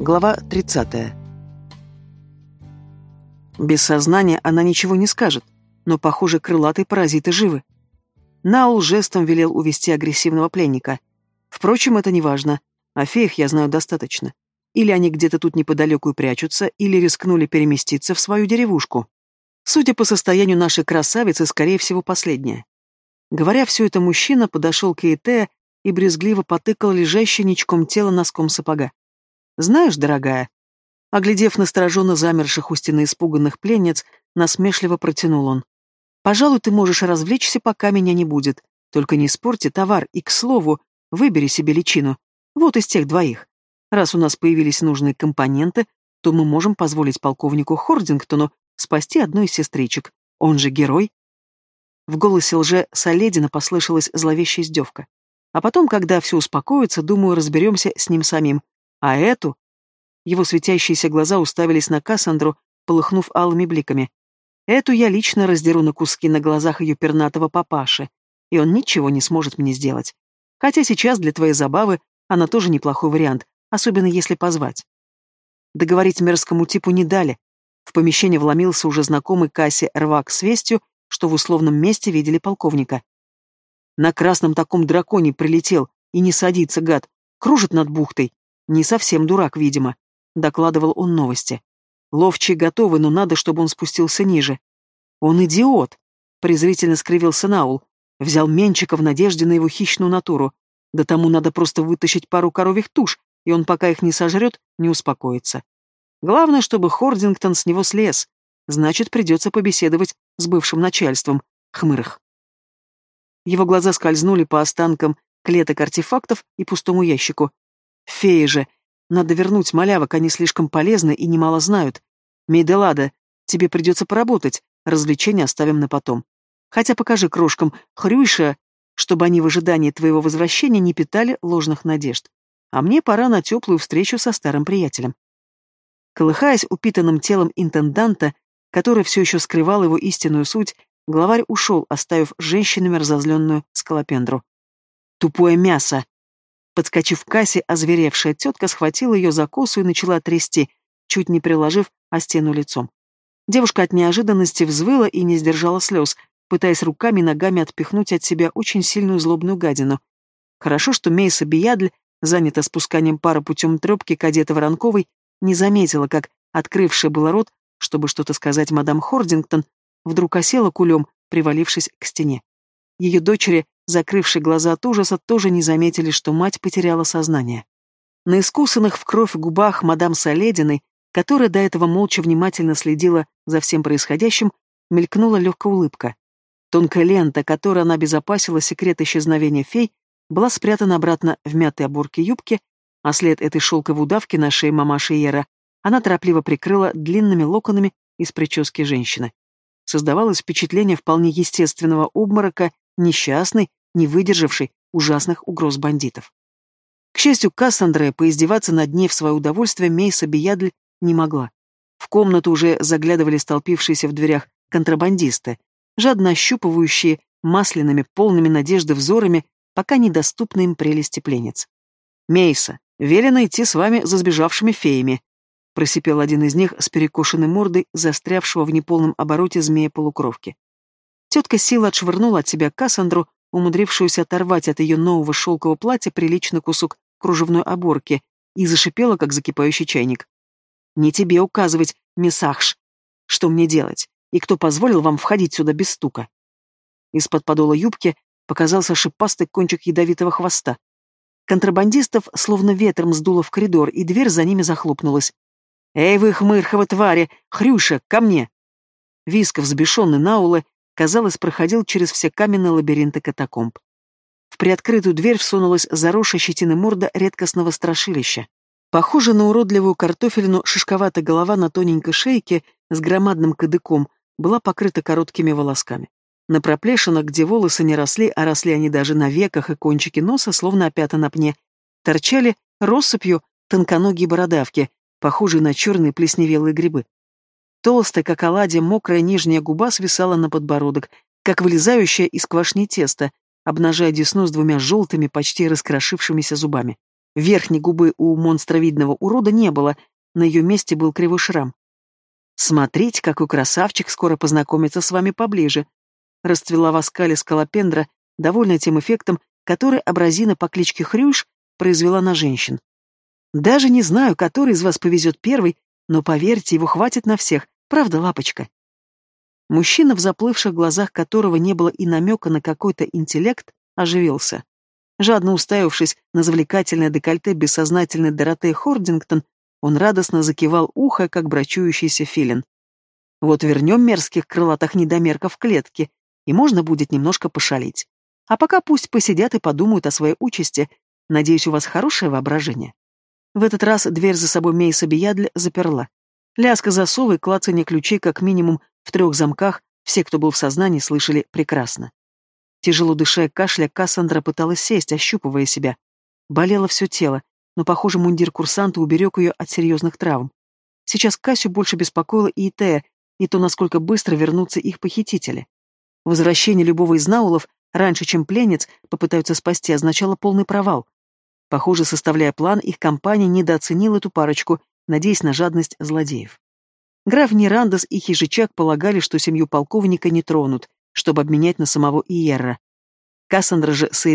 Глава 30. Без сознания она ничего не скажет, но, похоже, крылатые паразиты живы. Наул жестом велел увести агрессивного пленника. Впрочем, это не важно. О феях я знаю достаточно. Или они где-то тут неподалеку и прячутся, или рискнули переместиться в свою деревушку. Судя по состоянию нашей красавицы, скорее всего, последняя. Говоря все это, мужчина подошел к Эйтеа и брезгливо потыкал лежащее ничком тело носком сапога. «Знаешь, дорогая...» Оглядев настороженно замерших у стены испуганных пленниц, насмешливо протянул он. «Пожалуй, ты можешь развлечься, пока меня не будет. Только не испорти товар и, к слову, выбери себе личину. Вот из тех двоих. Раз у нас появились нужные компоненты, то мы можем позволить полковнику Хордингтону спасти одну из сестричек. Он же герой». В голосе лже Соледина послышалась зловещая издевка. А потом, когда все успокоится, думаю, разберемся с ним самим. А эту... Его светящиеся глаза уставились на Кассандру, полыхнув алыми бликами. Эту я лично раздеру на куски на глазах ее пернатого папаши, и он ничего не сможет мне сделать. Хотя сейчас для твоей забавы она тоже неплохой вариант, особенно если позвать. Договорить мерзкому типу не дали. В помещение вломился уже знакомый Кассе рвак с вестью, что в условном месте видели полковника. На красном таком драконе прилетел, и не садится, гад, кружит над бухтой. Не совсем дурак, видимо, докладывал он новости. Ловчие готовы, но надо, чтобы он спустился ниже. Он идиот, презрительно скривился Наул. Взял Менчика в надежде на его хищную натуру. Да тому надо просто вытащить пару коровьих туш, и он пока их не сожрет, не успокоится. Главное, чтобы Хордингтон с него слез. Значит, придется побеседовать с бывшим начальством. Хмырых. Его глаза скользнули по останкам клеток артефактов и пустому ящику. Феи же. Надо вернуть малявок, они слишком полезны и немало знают. Мейделада, тебе придется поработать, развлечения оставим на потом. Хотя покажи крошкам Хрюйша, чтобы они в ожидании твоего возвращения не питали ложных надежд. А мне пора на теплую встречу со старым приятелем. Колыхаясь упитанным телом интенданта, который все еще скрывал его истинную суть, главарь ушел, оставив женщинами разозленную скалопендру. «Тупое мясо!» Подскочив к кассе, озверевшая тетка схватила ее за косу и начала трясти, чуть не приложив о стену лицом. Девушка от неожиданности взвыла и не сдержала слез, пытаясь руками и ногами отпихнуть от себя очень сильную злобную гадину. Хорошо, что Мейса Биядль, занята спусканием пары путем трепки кадета Воронковой, не заметила, как, открывшая было рот, чтобы что-то сказать мадам Хордингтон, вдруг осела кулем, привалившись к стене. Ее дочери закрывшие глаза от ужаса, тоже не заметили, что мать потеряла сознание. На искусанных в кровь губах мадам Солединой, которая до этого молча внимательно следила за всем происходящим, мелькнула легкая улыбка. Тонкая лента, которой она обезопасила секрет исчезновения фей, была спрятана обратно в мятой оборке юбки, а след этой шелковой удавки на шее мамаши Ера она торопливо прикрыла длинными локонами из прически женщины. Создавалось впечатление вполне естественного обморока, несчастной, не выдержавший ужасных угроз бандитов. К счастью, Кассандра поиздеваться над ней в свое удовольствие Мейса Биядль не могла. В комнату уже заглядывали столпившиеся в дверях контрабандисты, жадно ощупывающие масляными, полными надежды взорами, пока недоступны им прелести пленниц. «Мейса, велено идти с вами за сбежавшими феями», просипел один из них с перекошенной мордой, застрявшего в неполном обороте змея-полукровки. Тетка сила отшвырнула от себя Кассандру, умудрившуюся оторвать от ее нового шелкового платья приличный кусок кружевной оборки, и зашипела, как закипающий чайник. «Не тебе указывать, мисс Ахш, что мне делать, и кто позволил вам входить сюда без стука?» Из-под подола юбки показался шипастый кончик ядовитого хвоста. Контрабандистов словно ветром сдуло в коридор, и дверь за ними захлопнулась. «Эй вы, хмырхова твари! Хрюша, ко мне!» Висков, взбешенный Наулы, казалось, проходил через все каменные лабиринты катакомб. В приоткрытую дверь всунулась заросшая щетиной морда редкостного страшилища. Похоже на уродливую картофелину, шишковатая голова на тоненькой шейке с громадным кадыком была покрыта короткими волосками. На проплешинах, где волосы не росли, а росли они даже на веках и кончике носа, словно опята на пне, торчали россыпью тонконогие бородавки, похожие на черные плесневелые грибы. Толстая, как оладья, мокрая нижняя губа свисала на подбородок, как вылезающая из квашни теста, обнажая десну с двумя желтыми, почти раскрошившимися зубами. Верхней губы у монстровидного урода не было, на ее месте был кривой шрам. «Смотрите, какой красавчик скоро познакомится с вами поближе», расцвела в оскале скалопендра, довольная тем эффектом, который абразина по кличке Хрюш произвела на женщин. «Даже не знаю, который из вас повезет первый, но поверьте, его хватит на всех, правда, лапочка?» Мужчина, в заплывших глазах которого не было и намека на какой-то интеллект, оживился. Жадно уставившись на завлекательное декольте бессознательной Доротеи Хордингтон, он радостно закивал ухо, как брачующийся филин. Вот вернем мерзких крылатых недомерков в клетки, и можно будет немножко пошалить. А пока пусть посидят и подумают о своей участи. Надеюсь, у вас хорошее воображение. В этот раз дверь за собой Мейса Биядль заперла. Ляска засова и клацанье ключей как минимум в трех замках все, кто был в сознании, слышали прекрасно. Тяжело дыша и кашля, Кассандра пыталась сесть, ощупывая себя. Болело все тело, но, похоже, мундир курсанта уберег ее от серьезных травм. Сейчас Кассю больше беспокоила и Итея, и то, насколько быстро вернутся их похитители. Возвращение любого из наулов раньше, чем пленниц попытаются спасти, означало полный провал. Похоже, составляя план, их компания недооценила эту парочку, надеясь на жадность злодеев. Граф Нерандос и Хижичак полагали, что семью полковника не тронут, чтобы обменять на самого Иерра. Кассандра же с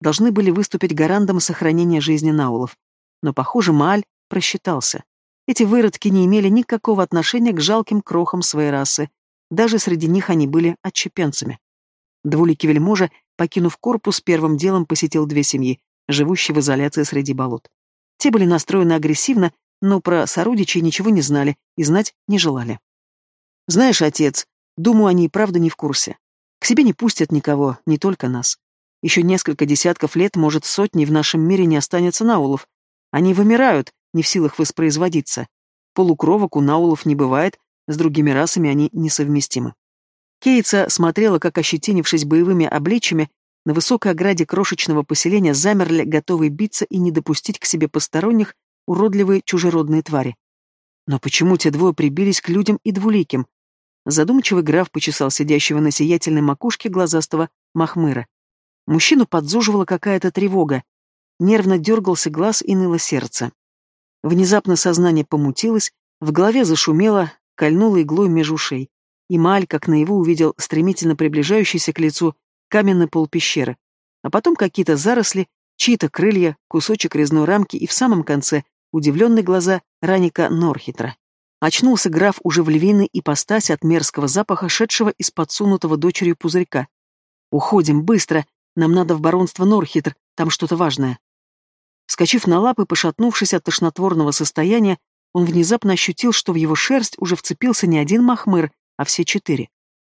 должны были выступить гарантом сохранения жизни наулов. Но, похоже, Мааль просчитался. Эти выродки не имели никакого отношения к жалким крохам своей расы. Даже среди них они были отчепенцами. Двуликий вельможа, покинув корпус, первым делом посетил две семьи, живущие в изоляции среди болот. Те были настроены агрессивно, но про сородичей ничего не знали и знать не желали. «Знаешь, отец, думаю, они и правда не в курсе. К себе не пустят никого, не только нас. Еще несколько десятков лет, может, сотни в нашем мире не останется наулов. Они вымирают, не в силах воспроизводиться. Полукровок у наулов не бывает, с другими расами они несовместимы. Кейтса смотрела, как, ощетинившись боевыми обличьями, на высокой ограде крошечного поселения замерли, готовые биться и не допустить к себе посторонних, уродливые чужеродные твари. Но почему те двое прибились к людям и двуликим? Задумчивый граф почесал сидящего на сиятельной макушке глазастого Махмыра. Мужчину подзуживала какая-то тревога. Нервно дергался глаз и ныло сердце. Внезапно сознание помутилось, в голове зашумело, кольнуло иглой меж ушей. И Маль, как наяву, увидел стремительно приближающийся к лицу каменный пол пещеры. А потом какие-то заросли, чьи-то крылья, кусочек резной рамки и в самом конце удивленные глаза Раника Норхитра. Очнулся граф уже в львиной ипостаси от мерзкого запаха, шедшего из подсунутого дочерью пузырька. «Уходим, быстро!» Нам надо в баронство Норхитр, там что-то важное. Скочив на лапы, пошатнувшись от тошнотворного состояния, он внезапно ощутил, что в его шерсть уже вцепился не один махмыр, а все четыре.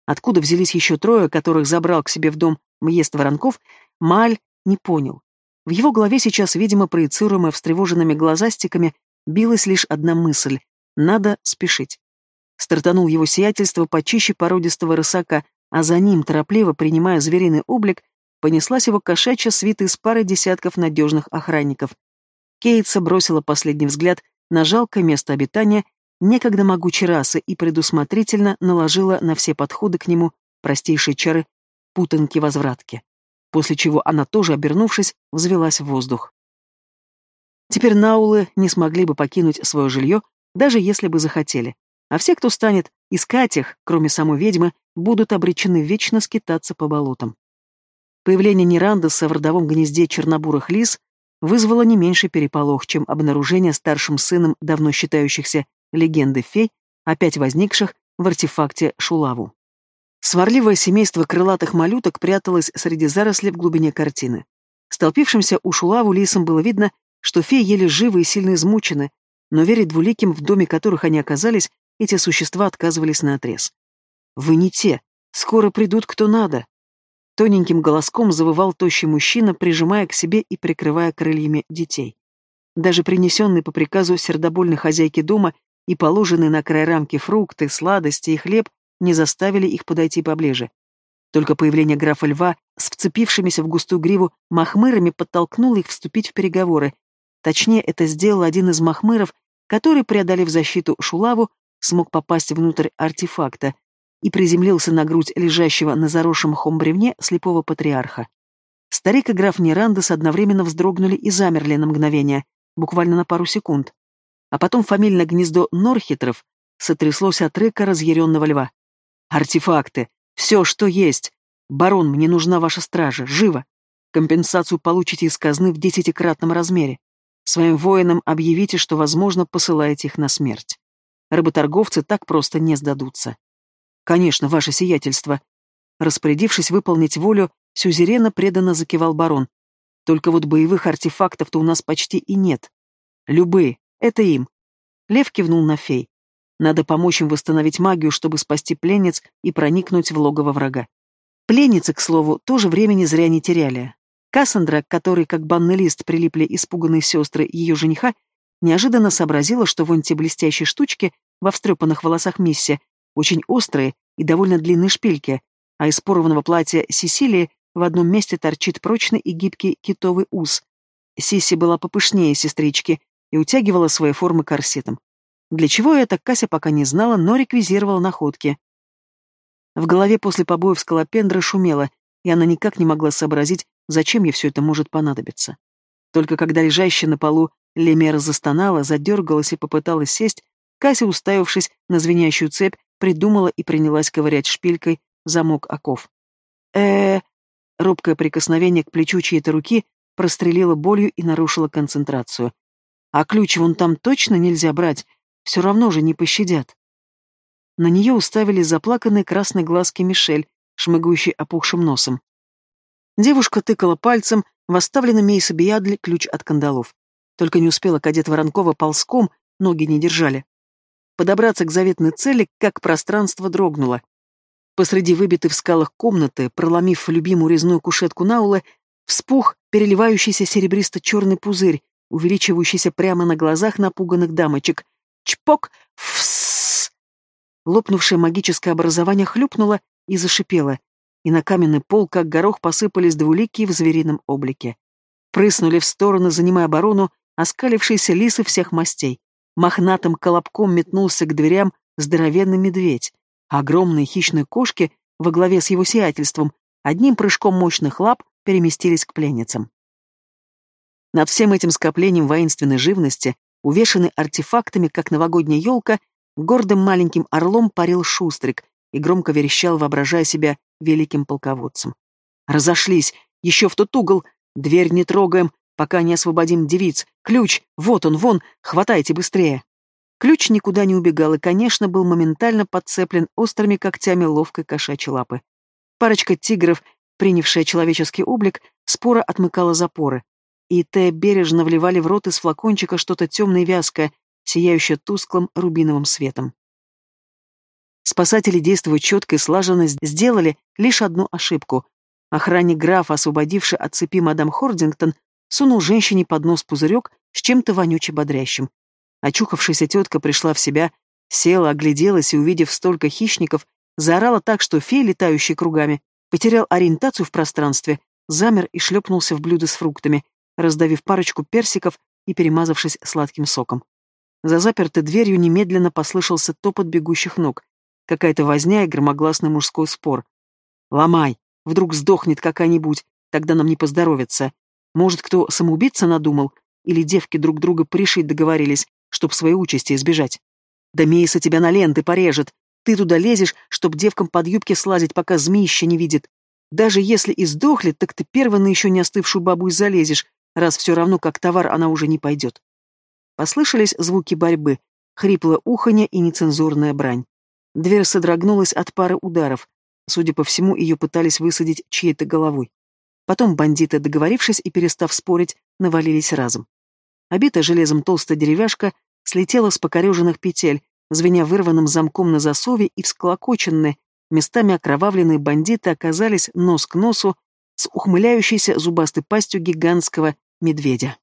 Откуда взялись еще трое, которых забрал к себе в дом Мьест Воронков, Маль не понял. В его голове сейчас, видимо, проецируемая встревоженными глазастиками, билась лишь одна мысль — надо спешить. Стартанул его сиятельство почище породистого рысака, а за ним, торопливо принимая звериный облик, понеслась его кошачья свита из пары десятков надежных охранников. Кейтса бросила последний взгляд на жалкое место обитания некогда могучей расы и предусмотрительно наложила на все подходы к нему простейшие чары путанки-возвратки, после чего она тоже, обернувшись, взвелась в воздух. Теперь наулы не смогли бы покинуть свое жилье, даже если бы захотели, а все, кто станет искать их, кроме самой ведьмы, будут обречены вечно скитаться по болотам. Появление Нерандеса в родовом гнезде чернобурых лис вызвало не меньший переполох, чем обнаружение старшим сыном давно считающихся легенды фей, опять возникших в артефакте Шулаву. Сварливое семейство крылатых малюток пряталось среди зарослей в глубине картины. Столпившимся у Шулаву лисам было видно, что феи еле живы и сильно измучены, но верить двуликим, в доме которых они оказались, эти существа отказывались наотрез. «Вы не те. Скоро придут кто надо», Тоненьким голоском завывал тощий мужчина, прижимая к себе и прикрывая крыльями детей. Даже принесенные по приказу сердобольной хозяйки дома и положенные на край рамки фрукты, сладости и хлеб не заставили их подойти поближе. Только появление графа Льва с вцепившимися в густую гриву махмырами подтолкнуло их вступить в переговоры. Точнее, это сделал один из махмыров, который, преодолев защиту Шулаву, смог попасть внутрь артефакта, и приземлился на грудь лежащего на заросшем мхом бревне слепого патриарха. Старик и граф Нерандес одновременно вздрогнули и замерли на мгновение, буквально на пару секунд. А потом фамильное гнездо Норхитров сотряслось от рыка разъяренного льва. «Артефакты! Все, что есть! Барон, мне нужна ваша стража! Живо! Компенсацию получите из казны в десятикратном размере. Своим воинам объявите, что, возможно, посылаете их на смерть. Работорговцы так просто не сдадутся. Конечно, ваше сиятельство. Распорядившись выполнить волю, сюзерена преданно закивал барон. Только вот боевых артефактов-то у нас почти и нет. Любые. Это им. Лев кивнул на фей. Надо помочь им восстановить магию, чтобы спасти пленниц и проникнуть в логово врага. Пленницы, к слову, тоже времени зря не теряли. Кассандра, которой как банный лист прилипли испуганные сестры ее жениха, неожиданно сообразила, что вон те блестящие штучки во встрепанных волосах Мисси очень острые и довольно длинные шпильки, а из порванного платья Сесилии в одном месте торчит прочный и гибкий китовый ус. Сиси была попышнее сестрички и утягивала свои формы корсетом. Для чего это, Кася пока не знала, но реквизировала находки. В голове после побоев скалопендры шумело, и она никак не могла сообразить, зачем ей все это может понадобиться. Только когда лежащая на полу Лемера застонала, задергалась и попыталась сесть, Кася, уставившись на звенящую цепь, придумала и принялась ковырять шпилькой замок оков. э Робкое прикосновение к плечу чьей-то руки прострелило болью и нарушило концентрацию. А ключ вон там точно нельзя брать, все равно же не пощадят. На нее уставили заплаканные красные глазки Мишель, шмыгающий опухшим носом. Девушка тыкала пальцем в оставленный Мейса Биадли ключ от кандалов. Только не успела кадет Воронкова ползком, ноги не держали. Подобраться к заветной цели, как пространство дрогнуло. Посреди выбитой в скалах комнаты, проломив любимую резную кушетку Наула, вспух переливающийся серебристо-черный пузырь, увеличивающийся прямо на глазах напуганных дамочек. Чпок! Фсс! Лопнувшее магическое образование хлюпнуло и зашипело, и на каменный пол, как горох, посыпались двуликие в зверином облике. Прыснули в стороны, занимая оборону, оскалившиеся лисы всех мастей. Мохнатым колобком метнулся к дверям здоровенный медведь. огромные хищные кошки во главе с его сиятельством одним прыжком мощных лап переместились к пленницам. Над всем этим скоплением воинственной живности, увешанный артефактами, как новогодняя елка, гордым маленьким орлом парил шустрик и громко верещал, воображая себя великим полководцем. «Разошлись! Еще в тот угол! Дверь не трогаем, пока не освободим девиц. Ключ! Вот он, вон! Хватайте быстрее!» Ключ никуда не убегал и, конечно, был моментально подцеплен острыми когтями ловкой кошачьей лапы. Парочка тигров, принявшая человеческий облик, споро отмыкала запоры. И те бережно вливали в рот из флакончика что-то темное и вязкое, сияющее тусклым рубиновым светом. Спасатели, действуя четко и слаженно, сделали лишь одну ошибку. Охранник графа, освободивший от цепи мадам Хордингтон, сунул женщине под нос пузырек с чем-то вонюче бодрящим. Очухавшаяся тетка пришла в себя, села, огляделась и, увидев столько хищников, заорала так, что фей, летающий кругами, потерял ориентацию в пространстве, замер и шлепнулся в блюдо с фруктами, раздавив парочку персиков и перемазавшись сладким соком. За запертой дверью немедленно послышался топот бегущих ног. Какая-то возня и громогласный мужской спор. «Ломай! Вдруг сдохнет какая-нибудь, тогда нам не поздоровится. Может, кто самоубийца надумал? Или девки друг друга пришить договорились, чтоб своей участи избежать? Да Мейса тебя на ленты порежет. Ты туда лезешь, чтоб девкам под юбки слазить, пока змеище не видит. Даже если и сдохнет, так ты первый на еще не остывшую бабу и залезешь, раз все равно как товар она уже не пойдет. Послышались звуки борьбы, хриплое уханье и нецензурная брань. Дверь содрогнулась от пары ударов. Судя по всему, ее пытались высадить чьей-то головой. Потом бандиты, договорившись и перестав спорить, навалились разом. Обитая железом толстая деревяшка слетела с покореженных петель, звеня вырванным замком на засове и всклокоченные, местами окровавленные бандиты оказались нос к носу с ухмыляющейся зубастой пастью гигантского медведя.